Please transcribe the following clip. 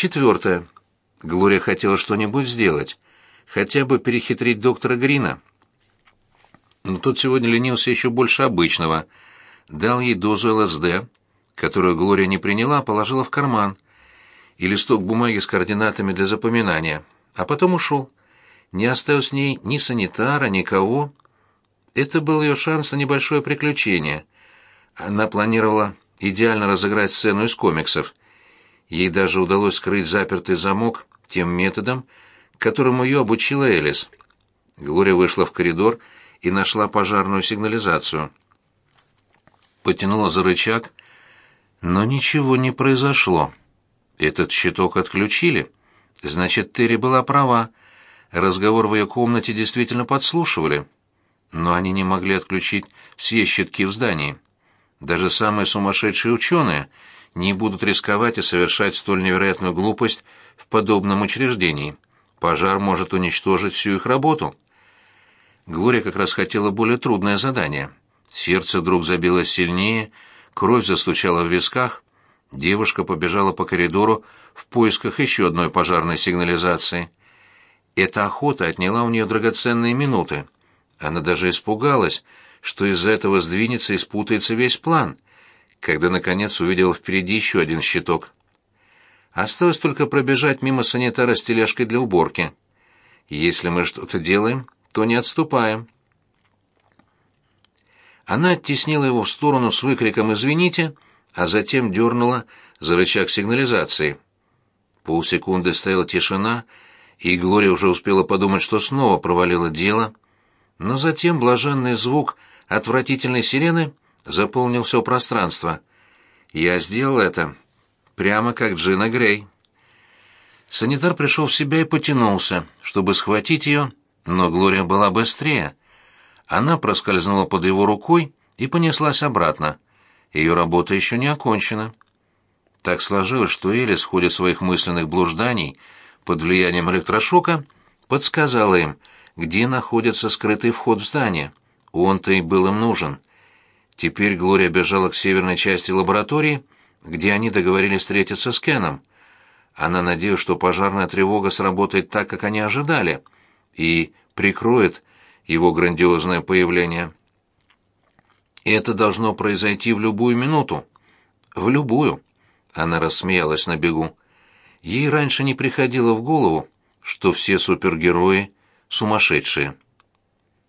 Четвертое. Глория хотела что-нибудь сделать, хотя бы перехитрить доктора Грина. Но тот сегодня ленился еще больше обычного. Дал ей дозу ЛСД, которую Глория не приняла, а положила в карман, и листок бумаги с координатами для запоминания, а потом ушел. Не оставил с ней ни санитара, никого. Это был ее шанс на небольшое приключение. Она планировала идеально разыграть сцену из комиксов. Ей даже удалось скрыть запертый замок тем методом, которому ее обучила Элис. Глория вышла в коридор и нашла пожарную сигнализацию. Потянула за рычаг, но ничего не произошло. Этот щиток отключили. Значит, Терри была права. Разговор в ее комнате действительно подслушивали. Но они не могли отключить все щитки в здании. Даже самые сумасшедшие ученые не будут рисковать и совершать столь невероятную глупость в подобном учреждении. Пожар может уничтожить всю их работу. Глория как раз хотела более трудное задание. Сердце вдруг забилось сильнее, кровь застучала в висках. Девушка побежала по коридору в поисках еще одной пожарной сигнализации. Эта охота отняла у нее драгоценные минуты. Она даже испугалась, что из-за этого сдвинется и спутается весь план, когда, наконец, увидела впереди еще один щиток. Осталось только пробежать мимо санитара с тележкой для уборки. Если мы что-то делаем, то не отступаем. Она оттеснила его в сторону с выкриком «Извините», а затем дернула за рычаг сигнализации. Полсекунды стояла тишина, и Глория уже успела подумать, что снова провалила дело, но затем блаженный звук отвратительной сирены заполнил все пространство. Я сделал это, прямо как Джина Грей. Санитар пришел в себя и потянулся, чтобы схватить ее, но Глория была быстрее. Она проскользнула под его рукой и понеслась обратно. Ее работа еще не окончена. Так сложилось, что Элис в ходе своих мысленных блужданий под влиянием электрошока подсказала им, где находится скрытый вход в здание. Он-то и был им нужен. Теперь Глория бежала к северной части лаборатории, где они договорились встретиться с Кеном. Она надеялась, что пожарная тревога сработает так, как они ожидали, и прикроет его грандиозное появление. Это должно произойти в любую минуту. В любую. Она рассмеялась на бегу. Ей раньше не приходило в голову, что все супергерои сумасшедшие.